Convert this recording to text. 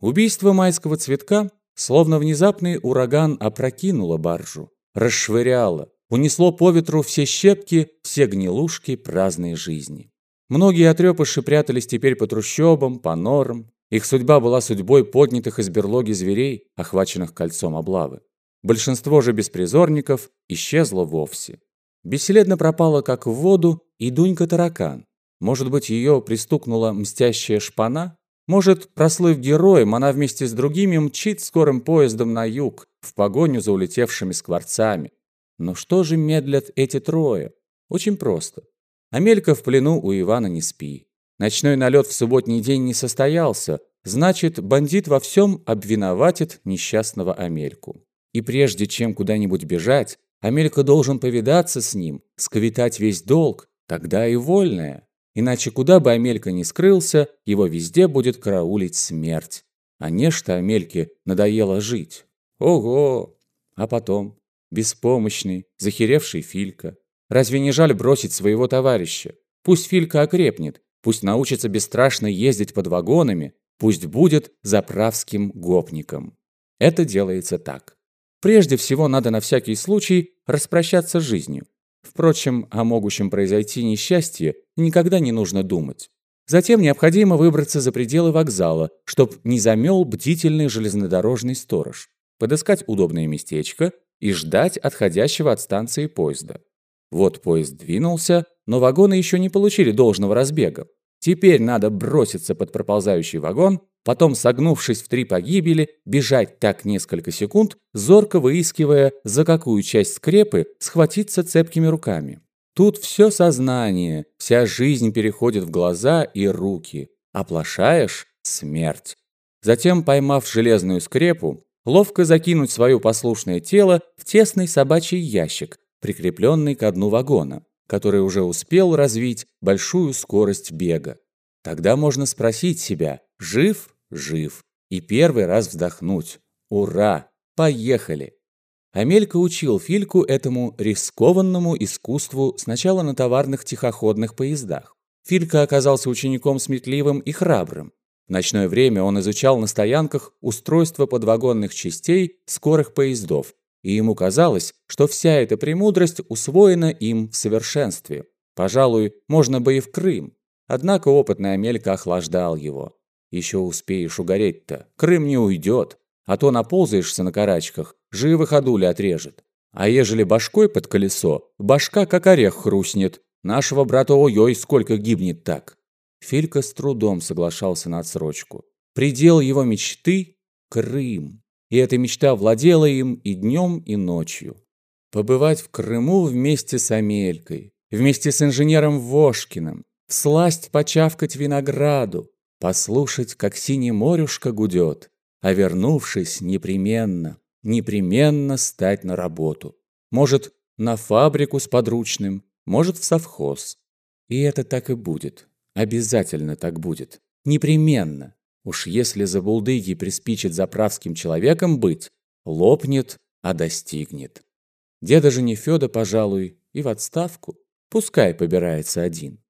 Убийство майского цветка, словно внезапный ураган, опрокинуло баржу, расшвыряло, унесло по ветру все щепки, все гнилушки праздной жизни. Многие отрепыши прятались теперь по трущобам, по норам. Их судьба была судьбой поднятых из берлоги зверей, охваченных кольцом облавы. Большинство же беспризорников исчезло вовсе. Бесследно пропала, как в воду, и Дунька-таракан. Может быть, ее пристукнула мстящая шпана? Может, прослыв героем, она вместе с другими мчит скорым поездом на юг, в погоню за улетевшими скворцами. Но что же медлят эти трое? Очень просто. Амелька в плену у Ивана не спи. Ночной налет в субботний день не состоялся, значит, бандит во всем обвиноватит несчастного Амельку. И прежде чем куда-нибудь бежать, Амелька должен повидаться с ним, сковитать весь долг, тогда и вольная. Иначе куда бы Амелька ни скрылся, его везде будет караулить смерть. А нечто Амельке надоело жить. Ого! А потом? Беспомощный, захеревший Филька. Разве не жаль бросить своего товарища? Пусть Филька окрепнет, пусть научится бесстрашно ездить под вагонами, пусть будет заправским гопником. Это делается так. Прежде всего надо на всякий случай распрощаться с жизнью. Впрочем, о могущем произойти несчастье никогда не нужно думать. Затем необходимо выбраться за пределы вокзала, чтоб не замел бдительный железнодорожный сторож, подыскать удобное местечко и ждать отходящего от станции поезда. Вот поезд двинулся, но вагоны еще не получили должного разбега. Теперь надо броситься под проползающий вагон, потом, согнувшись в три погибели, бежать так несколько секунд, зорко выискивая, за какую часть скрепы схватиться цепкими руками. Тут все сознание, вся жизнь переходит в глаза и руки. Оплошаешь – смерть. Затем, поймав железную скрепу, ловко закинуть свое послушное тело в тесный собачий ящик, прикрепленный к дну вагона который уже успел развить большую скорость бега. Тогда можно спросить себя «Жив? Жив?» и первый раз вздохнуть «Ура! Поехали!» Амелька учил Фильку этому рискованному искусству сначала на товарных тихоходных поездах. Филька оказался учеником сметливым и храбрым. В ночное время он изучал на стоянках устройство подвагонных частей скорых поездов и ему казалось, что вся эта премудрость усвоена им в совершенстве. Пожалуй, можно бы и в Крым. Однако опытный Амелька охлаждал его. Еще успеешь угореть-то, Крым не уйдет, а то наползаешься на карачках, живо ходули отрежет. А ежели башкой под колесо, башка как орех хрустнет. Нашего брата ой-ой, сколько гибнет так. Филька с трудом соглашался на отсрочку. Предел его мечты – Крым и эта мечта владела им и днем, и ночью. Побывать в Крыму вместе с Амелькой, вместе с инженером Вошкиным, всласть почавкать винограду, послушать, как синий морюшка гудет, а вернувшись непременно, непременно стать на работу. Может, на фабрику с подручным, может, в совхоз. И это так и будет. Обязательно так будет. Непременно. Уж если за булдыги приспичит заправским человеком быть, лопнет, а достигнет. Деда же не Фёда, пожалуй, и в отставку. Пускай побирается один.